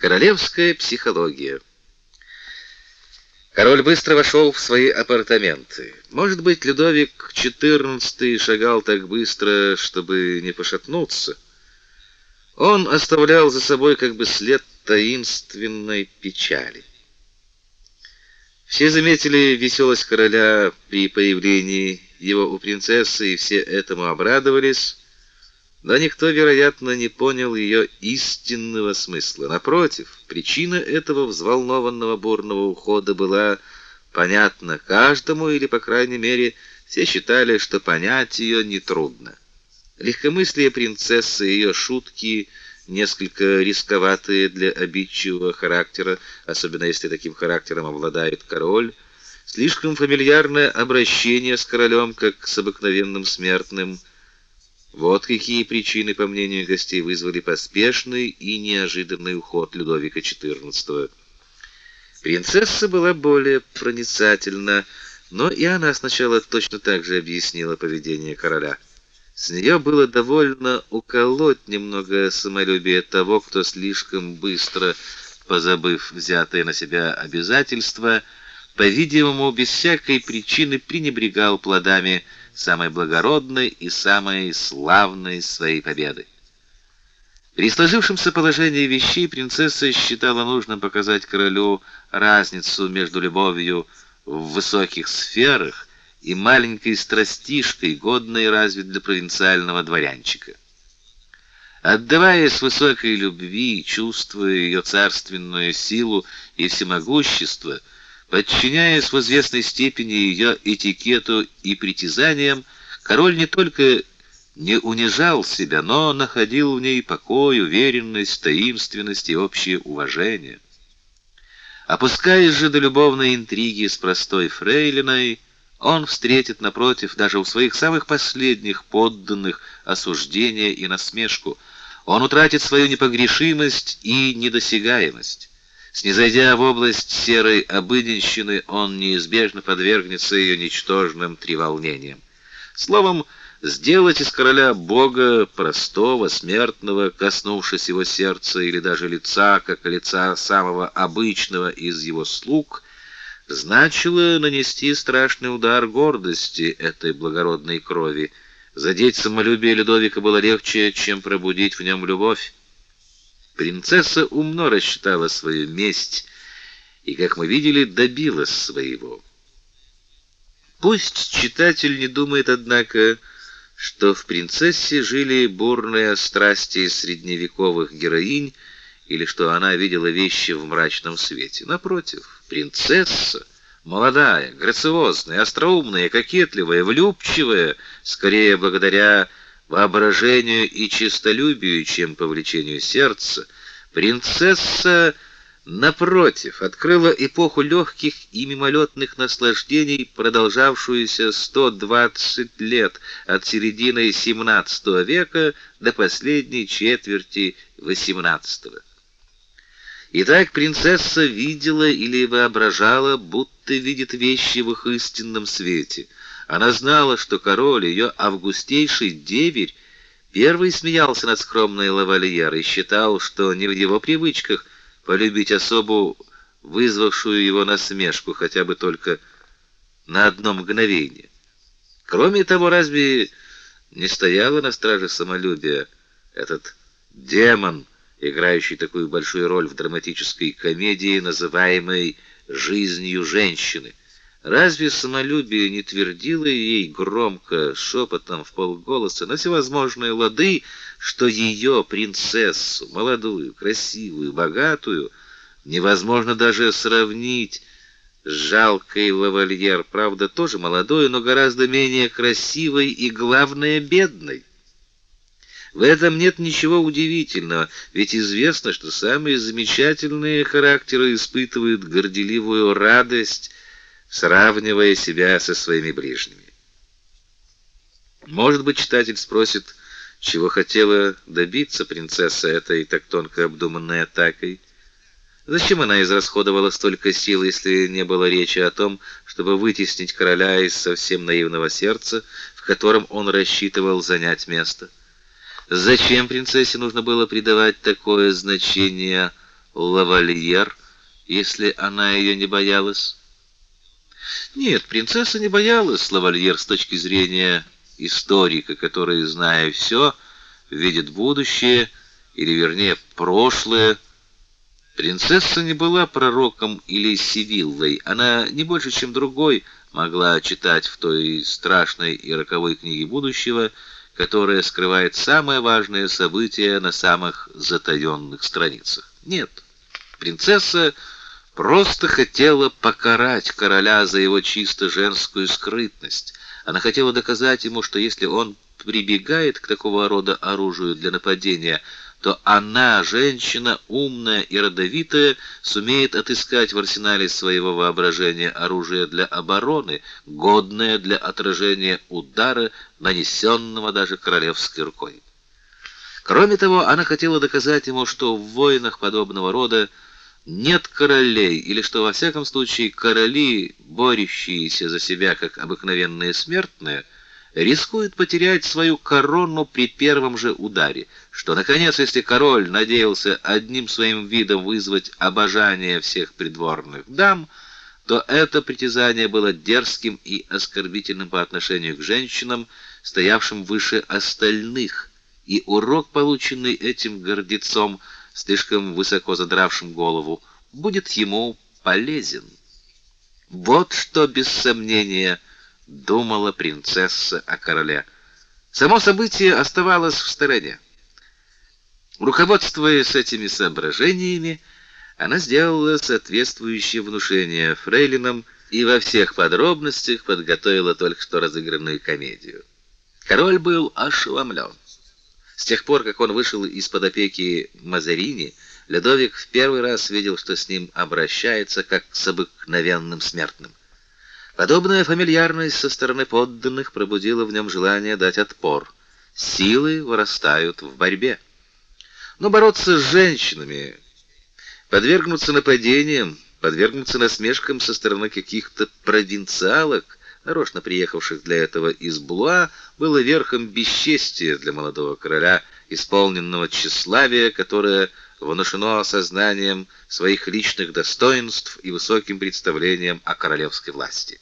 Королевская психология. Король быстро вошел в свои апартаменты. Может быть, Людовик XIV шагал так быстро, чтобы не пошатнуться. Он оставлял за собой как бы след таинственной печали. Все заметили веселость короля при появлении его у принцессы, и все этому обрадовались. Но никто, вероятно, не понял ее истинного смысла. Напротив, причина этого взволнованного бурного ухода была понятна каждому, или, по крайней мере, все считали, что понять ее нетрудно. Легкомыслие принцессы и ее шутки несколько рисковатые для обидчивого характера, особенно если таким характером обладает король, слишком фамильярное обращение с королем как с обыкновенным смертным – вот какие причины, по мнению гостей, вызвали поспешный и неожиданный уход Людовика XIV. Принцесса была более проницательна, но и она сначала точно так же объяснила поведение короля. С нее было довольно уколоть немного самолюбие того, кто слишком быстро, позабыв взятые на себя обязательства, по-видимому, без всякой причины пренебрегал плодами самой благородной и самой славной своей победы. При сложившемся положении вещей принцесса считала нужным показать королю разницу между любовью в высоких сферах и маленькой страстишкой, годной разве для провинциального дворянчика. Отдаваясь высокой любви, чувствуя ее царственную силу и всемогущество, Подчиняясь в известной степени ее этикету и притязаниям, король не только не унижал себя, но находил в ней покой, уверенность, таинственность и общее уважение. Опускаясь же до любовной интриги с простой фрейлиной, он встретит напротив даже у своих самых последних подданных осуждение и насмешку. Он утратит свою непогрешимость и недосягаемость. Снизойдя в область серой обыденщины, он неизбежно подвергнется ее ничтожным треволнениям. Словом, сделать из короля бога простого, смертного, коснувшись его сердца или даже лица, как лица самого обычного из его слуг, значило нанести страшный удар гордости этой благородной крови. Задеть самолюбие Людовика было легче, чем пробудить в нем любовь. Принцесса умно рассчитала свою месть и, как мы видели, добилась своего. Пусть читатель не думает, однако, что в принцессе жили бурные страсти средневековых героинь или что она видела вещи в мрачном свете. Напротив, принцесса молодая, грациозная, остроумная, кокетливая, влюбчивая, скорее благодаря воображению и честолюбию, чем по влечению сердца, принцесса напротив открыла эпоху легких и мимолетных наслаждений, продолжавшуюся 120 лет от середины XVII века до последней четверти XVIII. Итак, принцесса видела или воображала, будто видит вещи в их истинном свете – она знала, что король, ее августейший деверь, первый смеялся над скромной лавальер и считал, что не в его привычках полюбить особу, вызвавшую его насмешку хотя бы только на одно мгновение. Кроме того, разве не стояла на страже самолюбия этот демон, играющий такую большую роль в драматической комедии, называемой «Жизнью женщины»? Разве самолюбие не твердило ей громко, шепотом в полголоса на всевозможные лады, что ее принцессу, молодую, красивую, богатую, невозможно даже сравнить с жалкой лавальер, правда, тоже молодой, но гораздо менее красивой и, главное, бедной. В этом нет ничего удивительного, ведь известно, что самые замечательные характеры испытывают горделивую радость сравнивая себя со своими ближними. Может быть, читатель спросит, чего хотела добиться принцесса этой так тонко обдуманной атакой? Зачем она израсходовала столько сил, если не было речи о том, чтобы вытеснить короля из совсем наивного сердца, в котором он рассчитывал занять место? Зачем принцессе нужно было придавать такое значение лавальер, если она ее не боялась? Нет, принцесса не боялась лавальер с точки зрения историка, который, зная все, видит будущее, или вернее прошлое. Принцесса не была пророком или сивиллой, она не больше, чем другой могла читать в той страшной и роковой книге будущего, которая скрывает самые важные события на самых затаённых страницах. Нет, принцесса просто хотела покарать короля за его чисто женскую скрытность. Она хотела доказать ему, что если он прибегает к такого рода оружию для нападения, то она, женщина умная и родовитая, сумеет отыскать в арсенале своего воображения оружие для обороны, годное для отражения удара, нанесенного даже королевской рукой. Кроме того, она хотела доказать ему, что в войнах подобного рода нет королей, или что во всяком случае короли, борющиеся за себя как обыкновенные смертные, рискует потерять свою корону при первом же ударе, что наконец, если король надеялся одним своим видом вызвать обожание всех придворных дам, то это притязание было дерзким и оскорбительным по отношению к женщинам, стоявшим выше остальных, и урок, полученный этим гордецом, слишком высоко задравшим голову, будет ему полезен. Вот что без сомнения думала принцесса о короле. Само событие оставалось в стороне. Руководствуясь этими соображениями, она сделала соответствующее внушение фрейлинам и во всех подробностях подготовила только что разыгранную комедию. Король был ошеломлен. С тех пор, как он вышел из-под опеки Мазарини, Людовик в первый раз видел, что с ним обращается как с обыкновенным смертным. Подобная фамильярность со стороны подданных пробудила в нем желание дать отпор. Силы вырастают в борьбе. Но бороться с женщинами, подвергнуться нападениям, подвергнуться насмешкам со стороны каких-то провинциалок, нарочно приехавших для этого из Блуа, было верхом бесчестия для молодого короля, исполненного тщеславия, которое внушено сознанием своих личных достоинств и высоким представлением о королевской власти.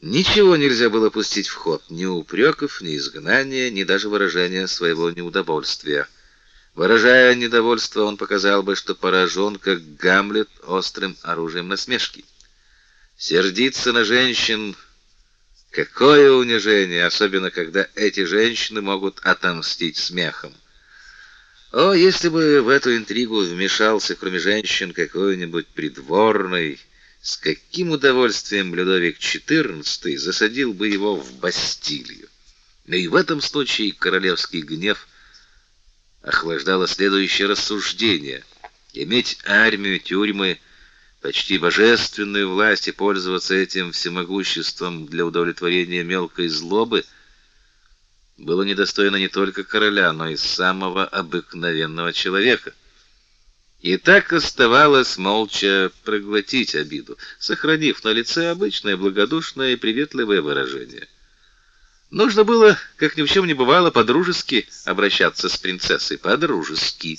Ничего нельзя было пустить в ход, ни упреков, ни изгнания, ни даже выражения своего неудовольствия. Выражая недовольство, он показал бы, что поражен, как Гамлет, острым оружием насмешки. Сердиться на женщин какое унижение, особенно когда эти женщины могут отомстить смехом. О, если бы в эту интригу вмешался, кроме женщин, какой-нибудь придворный, с каким удовольствием Людовик XIV засадил бы его в Бастилию. Но и в этом случае королевский гнев охлаждало следующее рассуждение: иметь армию, тюрьмы, почти божественную власть и пользоваться этим всемогуществом для удовлетворения мелкой злобы было недостойно не только короля, но и самого обыкновенного человека. И так оставалось молча проглотить обиду, сохранив на лице обычное благодушное и приветливое выражение. Нужно было, как ни в чем не бывало, по-дружески обращаться с принцессой, по-дружески.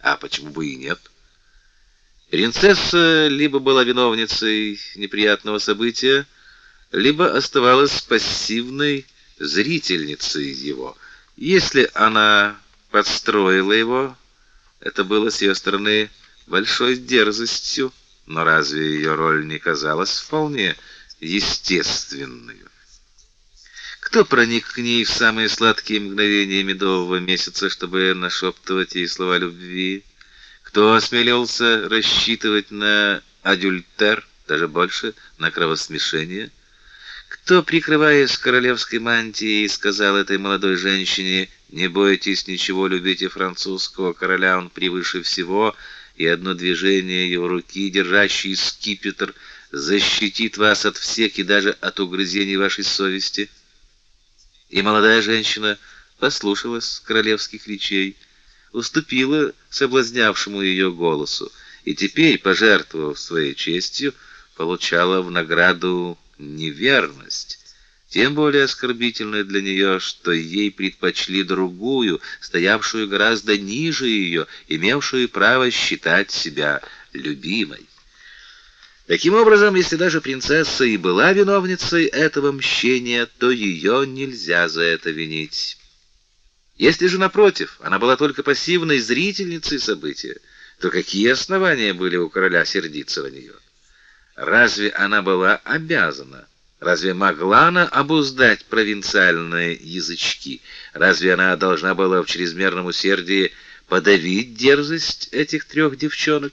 А почему бы и нет? Принцесса либо была виновницей неприятного события, либо оставалась пассивной зрительницей его. Если она подстроила его, это было с ее стороны большой дерзостью, но разве ее роль не казалась вполне естественной? Кто проник к ней в самые сладкие мгновения медового месяца, чтобы нашептывать ей слова любви? Кто осмелился рассчитывать на адюльтер, даже больше, на кровосмешение? Кто, прикрываясь королевской мантией, сказал этой молодой женщине: "Не бойтесь ничего, любите французского короля, он превыше всего", и одно движение его руки, держащей скипетр, защитит вас от всех и даже от угрызений вашей совести. И молодая женщина послушалась королевских речей, уступила соблазнявшему ее голосу, и теперь, пожертвовав своей честью, получала в награду неверность, Тем более оскорбительно для нее, что ей предпочли другую, стоявшую гораздо ниже ее, имевшую право считать себя любимой. Таким образом, если даже принцесса и была виновницей этого мщения, то ее нельзя за это винить. Если же напротив, она была только пассивной зрительницей события, то какие основания были у короля сердиться на нее? Разве она была обязана? Разве могла она обуздать провинциальные язычки? Разве она должна была в чрезмерном усердии подавить дерзость этих трех девчонок?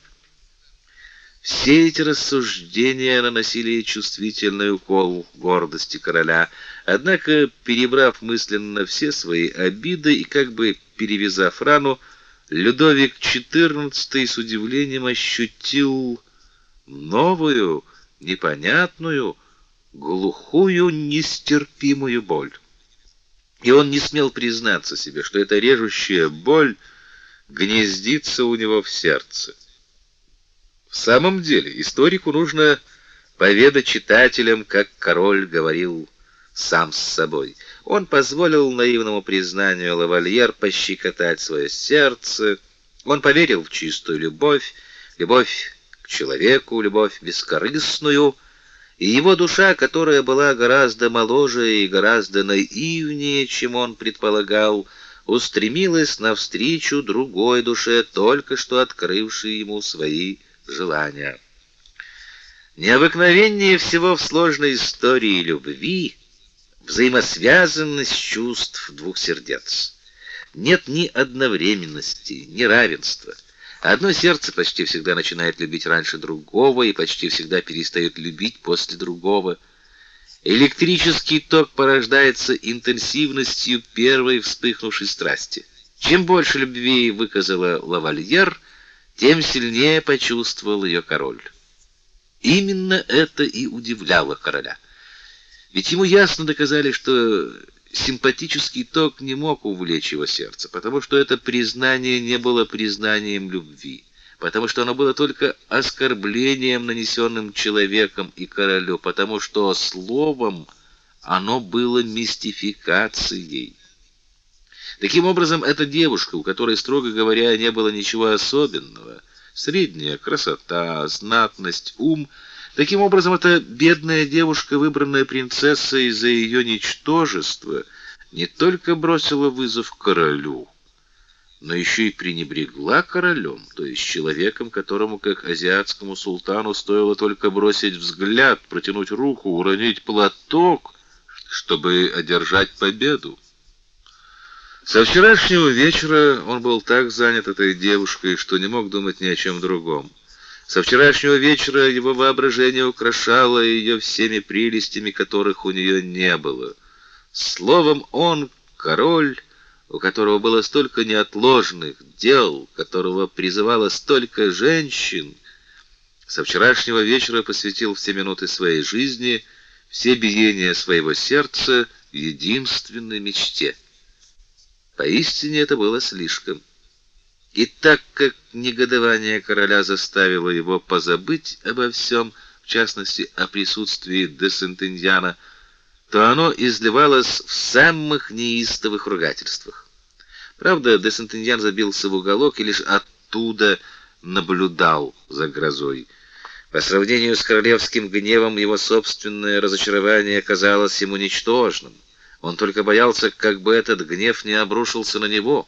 Все эти рассуждения наносили чувствительный укол гордости короля, однако, перебрав мысленно все свои обиды и как бы перевязав рану, Людовик XIV с удивлением ощутил новую, непонятную, глухую, нестерпимую боль. И он не смел признаться себе, что эта режущая боль гнездится у него в сердце. В самом деле, историку нужно поведать читателям, как король говорил сам с собой. Он позволил наивному признанию лавальер пощекотать свое сердце. Он поверил в чистую любовь, любовь к человеку, любовь бескорыстную, и его душа, которая была гораздо моложе и гораздо наивнее, чем он предполагал, устремилась навстречу другой душе, только что открывшей ему свои желания. Необыкновеннее всего в сложной истории любви взаимосвязанность чувств двух сердец. Нет ни одновременности, ни равенства. Одно сердце почти всегда начинает любить раньше другого и почти всегда перестает любить после другого. Электрический ток порождается интенсивностью первой вспыхнувшей страсти. Чем больше любви выказала лавальер, тем сильнее почувствовал ее король. Именно это и удивляло короля. Ведь ему ясно доказали, что симпатический ток не мог увлечь его сердце, потому что это признание не было признанием любви, потому что оно было только оскорблением, нанесенным человеком и королю, потому что словом оно было мистификацией. Таким образом, эта девушка, у которой, строго говоря, не было ничего особенного, средняя красота, знатность, ум — Таким образом, эта бедная девушка, выбранная принцессой за ее ничтожество, не только бросила вызов королю, но еще и пренебрегла королем, то есть человеком, которому, как азиатскому султану, стоило только бросить взгляд, протянуть руку, уронить платок, чтобы одержать победу. Со вчерашнего вечера он был так занят этой девушкой, что не мог думать ни о чем другом. Со вчерашнего вечера его воображение украшало ее всеми прелестями, которых у нее не было. Словом, он король, у которого было столько неотложных дел, которого призывало столько женщин, со вчерашнего вечера посвятил все минуты своей жизни, все биения своего сердца единственной мечте. Поистине это было слишком. И так как негодование короля заставило его позабыть обо всем, в частности о присутствии де Сентеньяна, то оно изливалось в самых неистовых ругательствах. Правда, де Сентеньян забился в уголок и лишь оттуда наблюдал за грозой. По сравнению с королевским гневом его собственное разочарование казалось ему ничтожным. Он только боялся, как бы этот гнев не обрушился на него.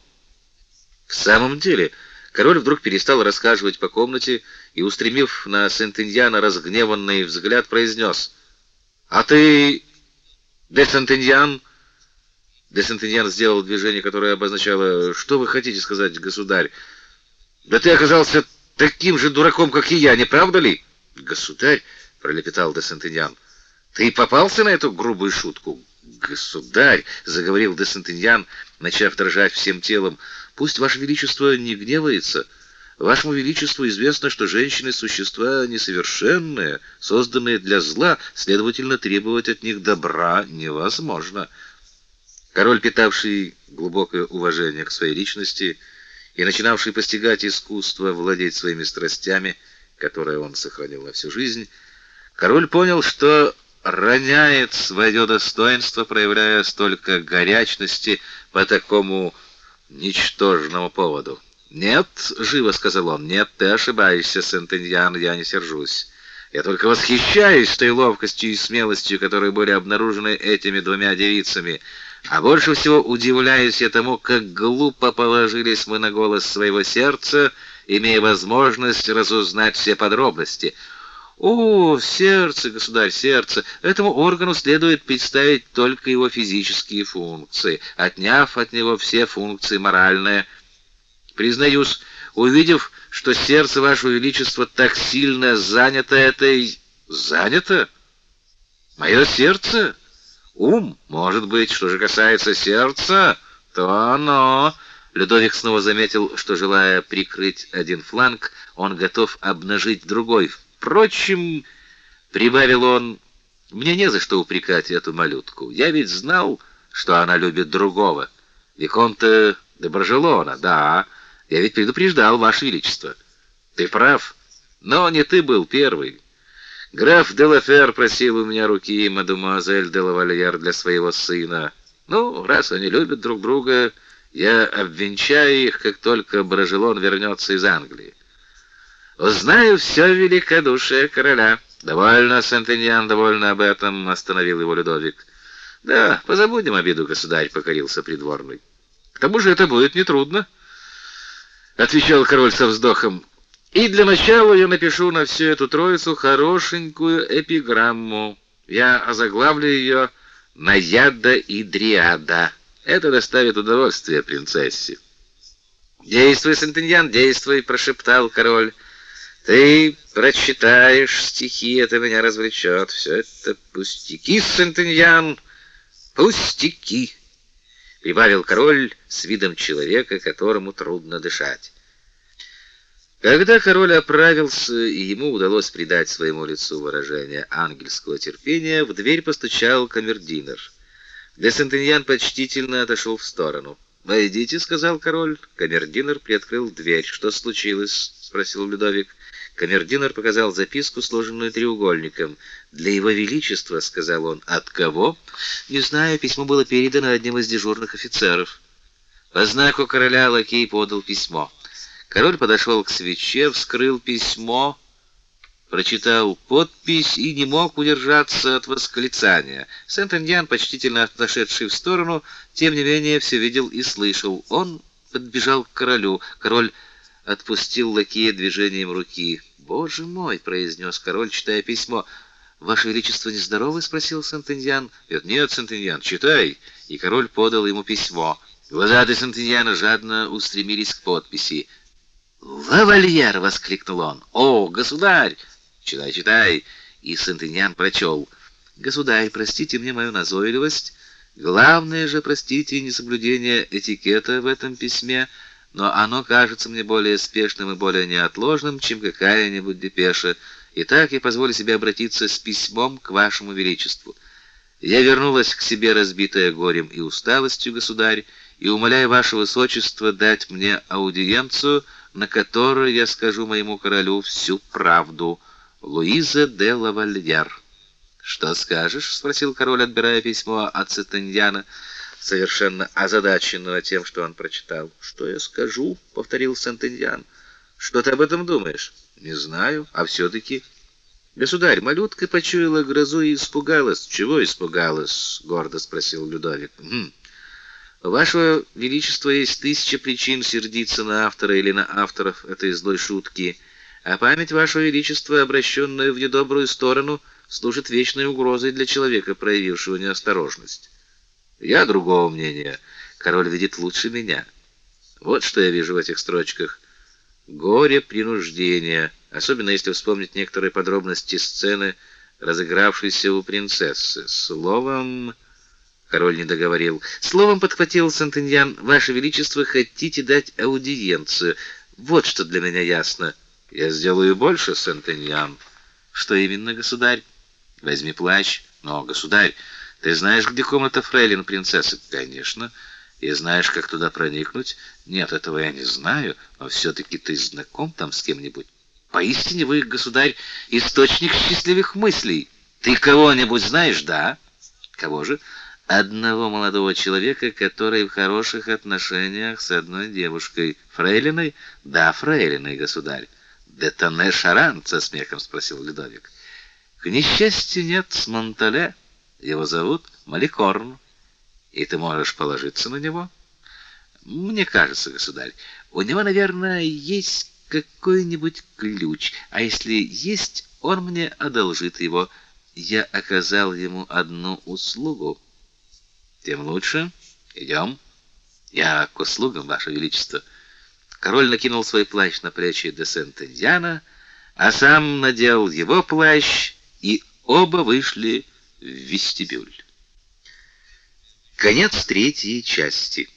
В самом деле, король вдруг перестал рассказывать по комнате и, устремив на Сентеньяна разгневанный взгляд, произнес: "А ты, де Сентеньян?" Де Сентеньян сделал движение, которое обозначало: "Что вы хотите сказать, государь? Да ты оказался таким же дураком, как и я, не правда ли?" "Государь", пролепетал де Сентеньян. "Ты попался на эту грубую шутку?" "Государь", заговорил де Сентеньян, начав дрожать всем телом. Пусть ваше величество не гневается. Вашему величеству известно, что женщины существа несовершенные, созданные для зла, следовательно, требовать от них добра невозможно. Король, питавший глубокое уважение к своей личности и начинавший постигать искусство владеть своими страстями, которое он сохранил на всю жизнь, король понял, что роняет свое достоинство, проявляя столько горячности по такому ничтожному поводу. «Нет», — живо сказал он, — «нет, ты ошибаешься, Сентеньян, я не сержусь. Я только восхищаюсь той ловкостью и смелостью, которые были обнаружены этими двумя девицами. А больше всего удивляюсь я тому, как глупо положились мы на голос своего сердца, имея возможность разузнать все подробности». О, сердце, государь, сердце. Этому органу следует представить только его физические функции, отняв от него все функции моральные. Признаюсь, увидев, что сердце ваше величество так сильно занято этой занято мое сердце, ум, может быть, что же касается сердца, то оно Людовик снова заметил, что желая прикрыть один фланг, он готов обнажить другой. Впрочем, прибавил он, мне не за что упрекать эту малютку. Я ведь знал, что она любит другого. Виконта де Баржелона, да. Я ведь предупреждал, ваше величество. Ты прав, но не ты был первый. Граф де Лафер просил у меня руки мадемуазель де Лавальяр для своего сына. Ну, раз они любят друг друга, я обвенчаю их, как только Баржелон вернется из Англии. Узнаю все великодушие короля. Довольно, Сентеньян, довольно об этом, остановил его Людовик. Да, позабудем обиду, государь, покорился придворный. К тому же это будет нетрудно, отвечал король со вздохом. И для начала я напишу на всю эту троицу хорошенькую эпиграмму. Я озаглавлю ее «Наяда и Дриада». Это доставит удовольствие принцессе. «Действуй, Сентеньян, действуй!» — прошептал король. Ты прочитаешь стихи, это меня развлечет. Все это пустяки, Сентеньян, пустяки, прибавил король с видом человека, которому трудно дышать. Когда король оправился и ему удалось придать своему лицу выражение ангельского терпения, в дверь постучал камердинер. Де Сентеньян почтительно отошел в сторону. "Войдите", сказал король. Камердинер приоткрыл дверь. "Что случилось?" спросил Людовик. Камердинер показал записку, сложенную треугольником. "Для его величества", сказал он. "От кого?" "Не знаю, письмо было передано одним из дежурных офицеров". По знаку короля лакей подал письмо. Король подошел к свече, вскрыл письмо, прочитал подпись и не мог удержаться от восклицания. Сент-Эньян, почтительно отошедший в сторону, тем не менее все видел и слышал. Он подбежал к королю. Король отпустил лакея движением руки. "Боже мой", произнес король, читая письмо. "Ваше величество нездоровы?" спросил Сантеньян. "Нет, нет, Сантеньян, читай". И король подал ему письмо. Глаза де Сантеньяна жадно устремились к подписи. "Лавальер!" воскликнул он. "О, государь! Читай, читай!" И Сантеньян прочел. "Государь, простите мне мою назойливость. Главное же, простите несоблюдение этикета в этом письме" но оно кажется мне более спешным и более неотложным, чем какая-нибудь депеша. Итак, я позволю себе обратиться с письмом к вашему величеству. Я вернулась к себе разбитая горем и усталостью, государь, и умоляю ваше высочество дать мне аудиенцию, на которой я скажу моему королю всю правду. Луиза де Лавальяр. Что скажешь? спросил король, отбирая письмо от Сетеньяна совершенно озадаченного тем, что он прочитал. "Что я скажу?" повторил Сент-Индиан. "Что ты об этом думаешь?" "Не знаю, а все таки Государь, малютка почуяла грозу и испугалась. Чего испугалась? гордо спросил Людовик. Хм. Ваше величество есть тысяча причин сердиться на автора или на авторов этой злой шутки, а память вашего величества, обращенная в недобрую сторону, служит вечной угрозой для человека, проявившего неосторожность. Я другого мнения. Король видит лучше меня. Вот что я вижу в этих строчках. Горе принуждения, особенно если вспомнить некоторые подробности сцены, разыгравшейся у принцессы. Словом, король не договорил. Словом подхватил Сантеньян: "Ваше величество, хотите дать аудиенцию? Вот что для меня ясно. Я сделаю больше, Сантеньян. Что именно, государь? Возьми плащ. Но, государь, ты знаешь, где комната фрейлин принцессы? Конечно. И знаешь, как туда проникнуть? Нет, этого я не знаю, но все таки ты знаком там с кем-нибудь? Поистине вы, государь, источник счастливых мыслей. Ты кого-нибудь знаешь, да? Кого же? Одного молодого человека, который в хороших отношениях с одной девушкой. Фрейлиной? Да, фрейлиной, государь. Детоне Шаран, со смехом спросил Людовик. К несчастью, нет, с Монтале. Его зовут Маликорн. И ты можешь положиться на него? Мне кажется, государь, у него, наверное, есть какой-нибудь ключ, а если есть, он мне одолжит его. Я оказал ему одну услугу. Тем лучше. Идем. Я к услугам, ваше величество. Король накинул свой плащ на плечи де Сент-Эньяна, а сам надел его плащ, и оба вышли в вестибюль. Конец третьей части.